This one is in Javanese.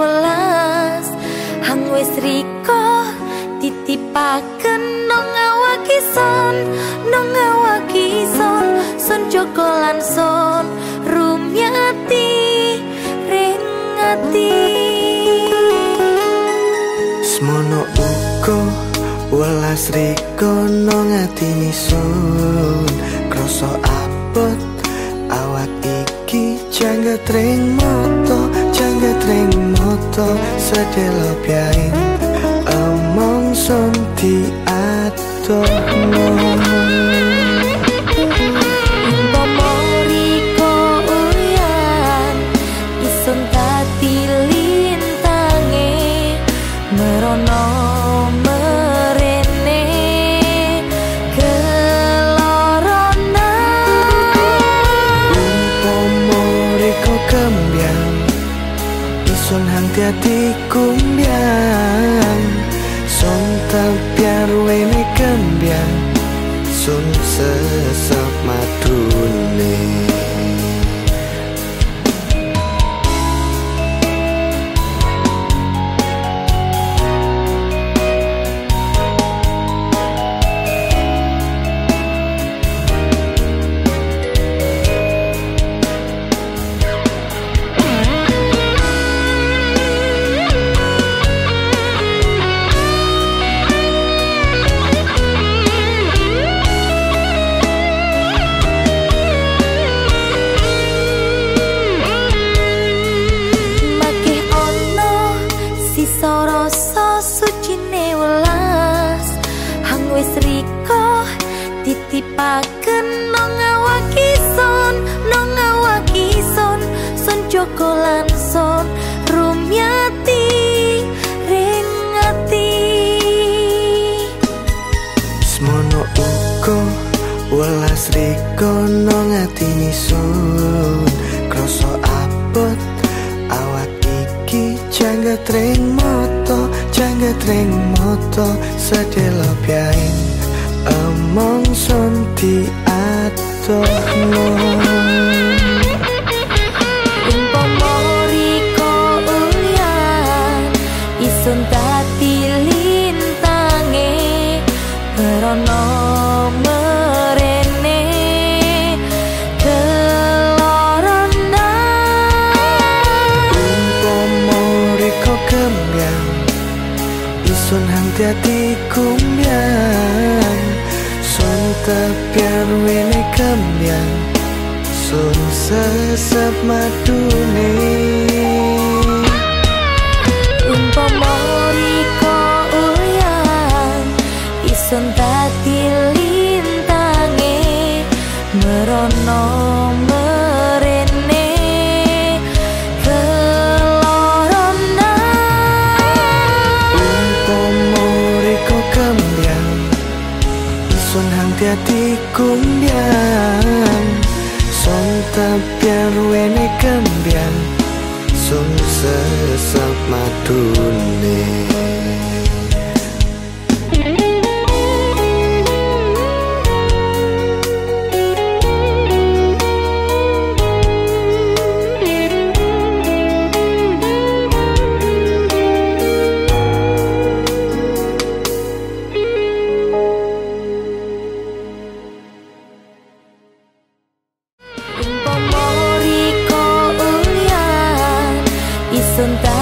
welas. Hang wis riko titipaken nang awake son nang awake son. Son joko lan son rumyati ringati Semono uko welas riko nang ati sun kroso abot awak iki jangget ring moto jangget ring moto sedelo piain. Among son di Ison hang tiati kumbiang Son tapiar wene kembiang Son sesap joko lan son rumyati ringati. Semono uko welas riko nang ati sun Kroso abot awak iki jangget ring moto jangget ring moto sedelo piain among son di Sun hati tiati Sun tapian wini kambian Sun sesep maduni Umpamori ko uyan Isun tak hang tiati kumbiang Sun tepiar wene kembiang Sun sesep madune 曾待